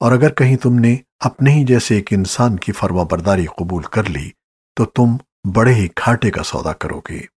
اور اگر کہیں تم نے اپنے ہی جیسے ایک انسان کی فرما برداری قبول کر لی، تو تم بڑے ہی گھاٹے کا سودا کرو گے۔